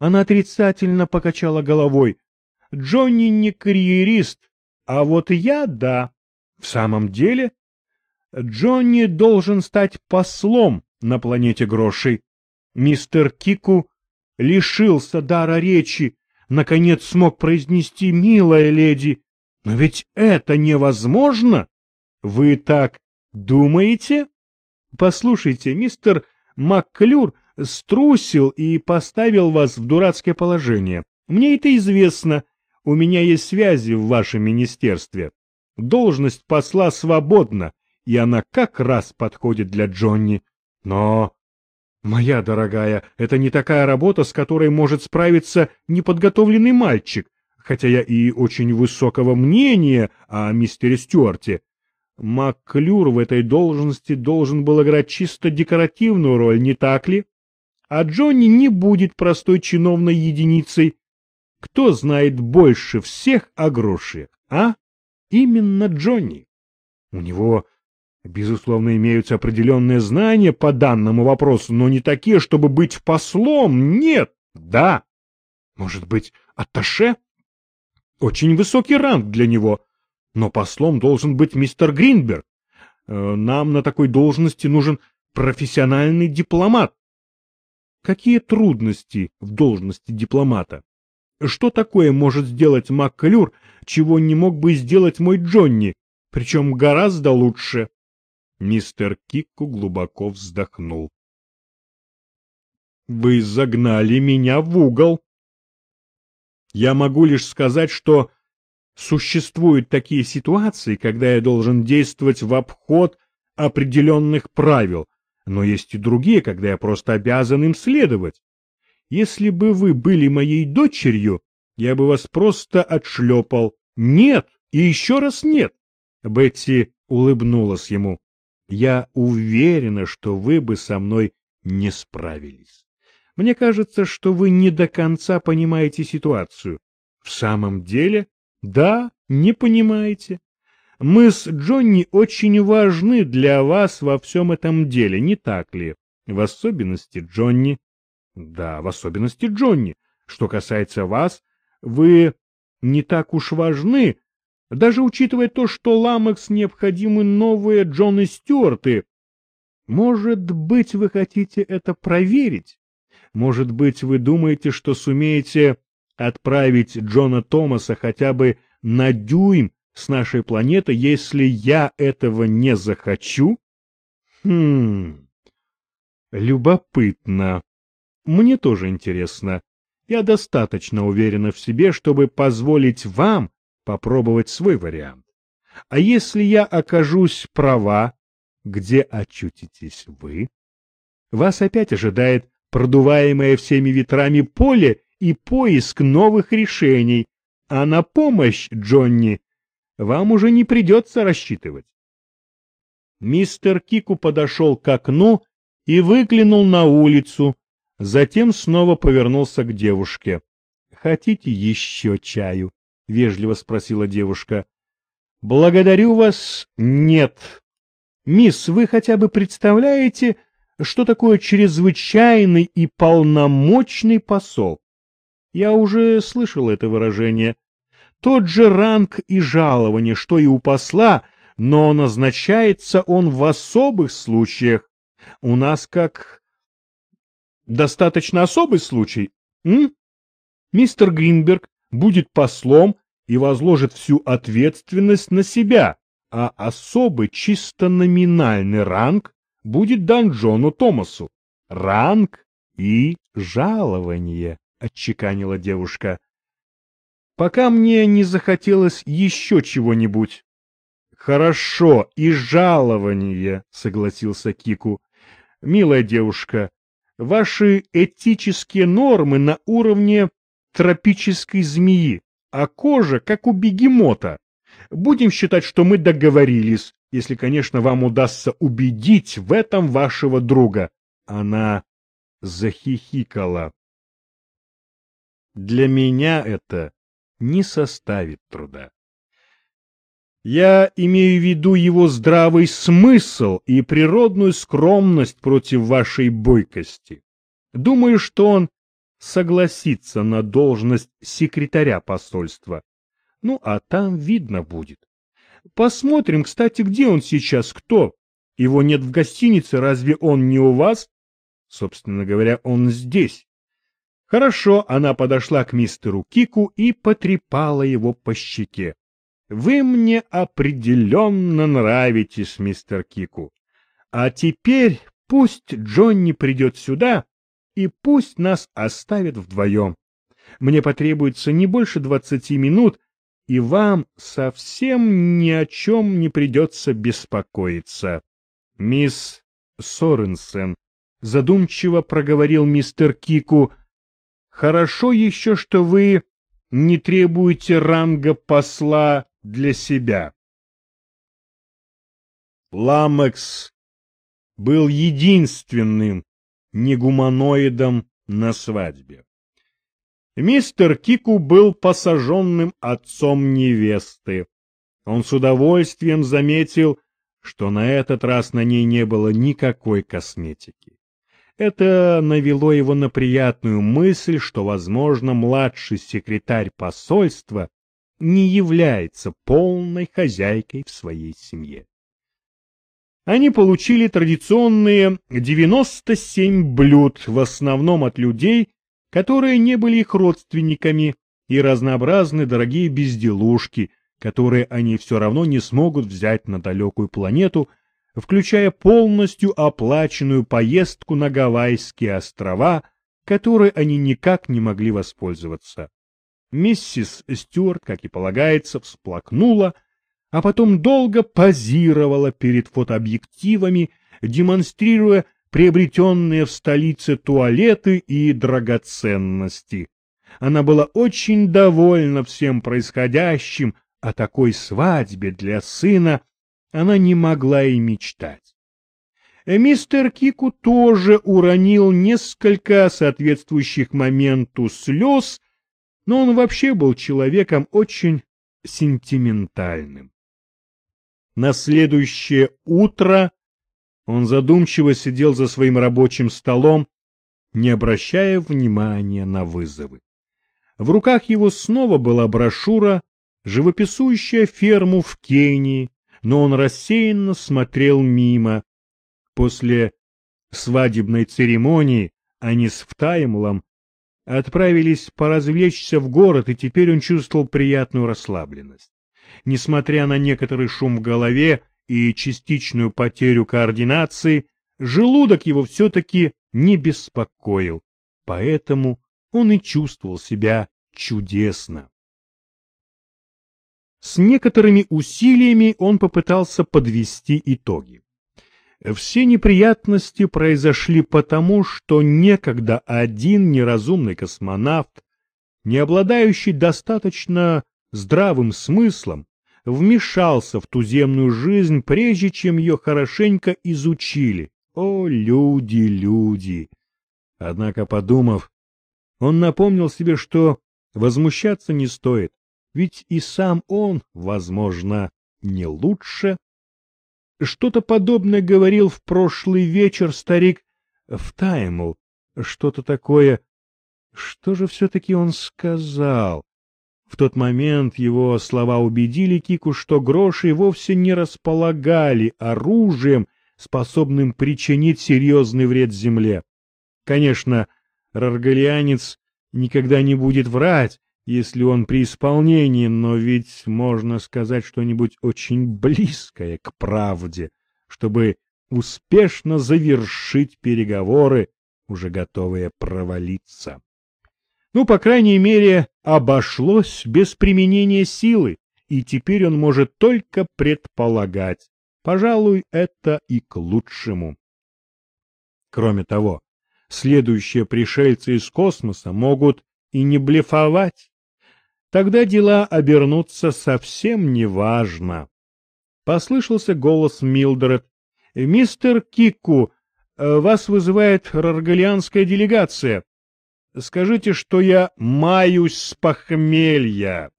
Она отрицательно покачала головой. Джонни не карьерист, а вот я — да. В самом деле, Джонни должен стать послом на планете Грошей. Мистер Кику лишился дара речи, наконец смог произнести «милая леди». Но ведь это невозможно! Вы так думаете? Послушайте, мистер Макклюр струсил и поставил вас в дурацкое положение. Мне это известно. У меня есть связи в вашем министерстве. Должность посла свободна, и она как раз подходит для Джонни. Но, моя дорогая, это не такая работа, с которой может справиться неподготовленный мальчик, хотя я и очень высокого мнения о мистере Стюарте. Макклюр в этой должности должен был играть чисто декоративную роль, не так ли? А Джонни не будет простой чиновной единицей. Кто знает больше всех о гроше, а? Именно Джонни. У него, безусловно, имеются определенные знания по данному вопросу, но не такие, чтобы быть послом. Нет, да. Может быть, атташе? Очень высокий ранг для него. Но послом должен быть мистер Гринберг. Э, нам на такой должности нужен профессиональный дипломат. Какие трудности в должности дипломата? Что такое может сделать МакКлюр, чего не мог бы сделать мой Джонни, причем гораздо лучше? Мистер Кикку глубоко вздохнул. Вы загнали меня в угол. Я могу лишь сказать, что Существуют такие ситуации, когда я должен действовать в обход определенных правил, но есть и другие, когда я просто обязан им следовать. Если бы вы были моей дочерью, я бы вас просто отшлепал. Нет, и еще раз нет. Бетти улыбнулась ему. Я уверена, что вы бы со мной не справились. Мне кажется, что вы не до конца понимаете ситуацию. В самом деле, да, не понимаете. Мы с Джонни очень важны для вас во всем этом деле, не так ли? В особенности Джонни. Да, в особенности Джонни. Что касается вас, вы не так уж важны, даже учитывая то, что Ламекс необходимы новые Джоны Стюарты. Может быть, вы хотите это проверить? Может быть, вы думаете, что сумеете отправить Джона Томаса хотя бы на дюйм с нашей планеты, если я этого не захочу? Хм... Любопытно. Мне тоже интересно. Я достаточно уверена в себе, чтобы позволить вам попробовать свой вариант. А если я окажусь права, где очутитесь вы? Вас опять ожидает продуваемое всеми ветрами поле и поиск новых решений, а на помощь, Джонни, вам уже не придется рассчитывать. Мистер Кику подошел к окну и выглянул на улицу, затем снова повернулся к девушке. — Хотите еще чаю? — вежливо спросила девушка. — Благодарю вас, нет. Мисс, вы хотя бы представляете, что такое чрезвычайный и полномочный посол? Я уже слышал это выражение. Тот же ранг и жалование, что и у посла, но назначается он в особых случаях. У нас как... Достаточно особый случай, м? Мистер Гринберг будет послом и возложит всю ответственность на себя, а особый чисто номинальный ранг будет дан Джону Томасу. Ранг и жалование. — отчеканила девушка. «Пока мне не захотелось еще чего-нибудь». «Хорошо, и жалование», — согласился Кику. «Милая девушка, ваши этические нормы на уровне тропической змеи, а кожа как у бегемота. Будем считать, что мы договорились, если, конечно, вам удастся убедить в этом вашего друга». Она захихикала. Для меня это не составит труда. Я имею в виду его здравый смысл и природную скромность против вашей бойкости. Думаю, что он согласиться на должность секретаря посольства. Ну, а там видно будет. Посмотрим, кстати, где он сейчас, кто? Его нет в гостинице, разве он не у вас? Собственно говоря, он здесь. Хорошо, она подошла к мистеру Кику и потрепала его по щеке. Вы мне определенно нравитесь, мистер Кику. А теперь пусть Джонни придет сюда, и пусть нас оставят вдвоем. Мне потребуется не больше двадцати минут, и вам совсем ни о чем не придется беспокоиться. Мисс Соренсен, задумчиво проговорил мистер Кику, хорошо еще, что вы не требуете ранга посла для себя. Ламекс был единственным негуманоидом на свадьбе. Мистер Кику был посаженным отцом невесты. Он с удовольствием заметил, что на этот раз на ней не было никакой косметики. Это навело его на приятную мысль, что, возможно, младший секретарь посольства не является полной хозяйкой в своей семье. Они получили традиционные 97 блюд, в основном от людей, которые не были их родственниками, и разнообразные дорогие безделушки, которые они все равно не смогут взять на далекую планету, включая полностью оплаченную поездку на Гавайские острова, которой они никак не могли воспользоваться. Миссис Стюарт, как и полагается, всплакнула, а потом долго позировала перед фотообъективами, демонстрируя приобретенные в столице туалеты и драгоценности. Она была очень довольна всем происходящим, о такой свадьбе для сына она не могла и мечтать. Мистер Кику тоже уронил несколько соответствующих моменту слез, но он вообще был человеком очень сентиментальным. На следующее утро он задумчиво сидел за своим рабочим столом, не обращая внимания на вызовы. В руках его снова была брошюра, живописующая ферму в Кении, но он рассеянно смотрел мимо. После свадебной церемонии они с Втаймлом отправились поразвлечься в город, и теперь он чувствовал приятную расслабленность. Несмотря на некоторый шум в голове и частичную потерю координации, желудок его все-таки не беспокоил, поэтому он и чувствовал себя чудесно. С некоторыми усилиями он попытался подвести итоги. Все неприятности произошли потому, что некогда один неразумный космонавт, не обладающий достаточно здравым смыслом, вмешался в туземную жизнь, прежде чем ее хорошенько изучили. О, люди, люди! Однако, подумав, он напомнил себе, что возмущаться не стоит, ведь и сам он, возможно, не лучше. Что-то подобное говорил в прошлый вечер старик Втаймл, что-то такое. Что же все-таки он сказал? В тот момент его слова убедили Кику, что гроши вовсе не располагали оружием, способным причинить серьезный вред земле. Конечно, раргалианец никогда не будет врать, если он при исполнении, но ведь можно сказать что-нибудь очень близкое к правде, чтобы успешно завершить переговоры, уже готовые провалиться. Ну, по крайней мере, обошлось без применения силы, и теперь он может только предполагать. Пожалуй, это и к лучшему. Кроме того, следующие пришельцы из космоса могут и не блефовать. Тогда дела обернутся совсем неважно. Послышался голос Милдред. «Мистер Кику, э, вас вызывает раргалианская делегация. Скажите, что я маюсь с похмелья».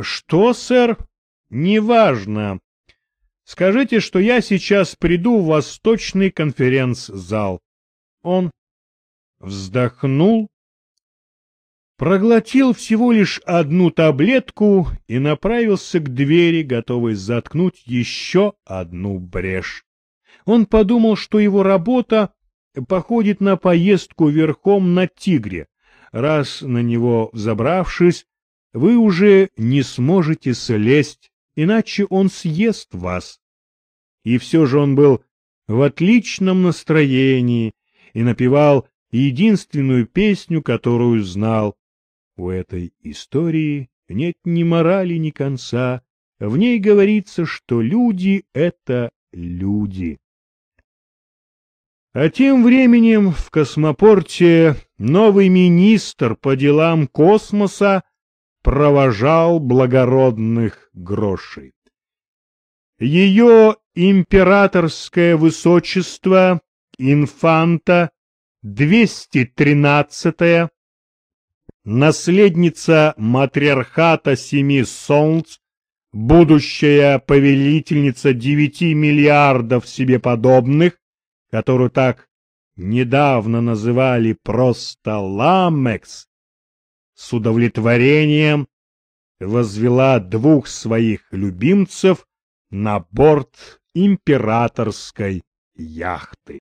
«Что, сэр?» «Неважно. Скажите, что я сейчас приду в восточный конференц-зал». Он вздохнул проглотил всего лишь одну таблетку и направился к двери, готовый заткнуть еще одну брешь. Он подумал, что его работа походит на поездку верхом на тигре. Раз на него взобравшись, вы уже не сможете слезть, иначе он съест вас. И все же он был в отличном настроении и напевал единственную песню, которую знал. У этой истории нет ни морали, ни конца. В ней говорится, что люди — это люди. А тем временем в космопорте новый министр по делам космоса провожал благородных грошей. Ее императорское высочество инфанта 213-я, наследница матриархата семи солнц, будущая повелительница девяти миллиардов себе подобных, которую так недавно называли просто Ламекс, с удовлетворением возвела двух своих любимцев на борт императорской яхты.